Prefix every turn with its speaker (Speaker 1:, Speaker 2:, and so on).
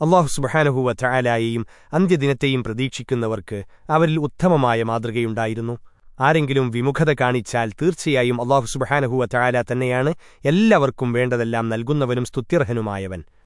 Speaker 1: അള്ളാഹു സുബഹാനഹുവ ചായാലായെയും അന്ത്യദിനത്തെയും പ്രതീക്ഷിക്കുന്നവർക്ക് അവരിൽ ഉത്തമമായ മാതൃകയുണ്ടായിരുന്നു. ആരെങ്കിലും വിമുഖത കാണിച്ചാൽ തീർച്ചയായും അള്ളാഹു സുബഹാനഹുവ ചായാല തന്നെയാണ് എല്ലാവർക്കും വേണ്ടതെല്ലാം നൽകുന്നവനും സ്തുത്യർഹനുമായവൻ.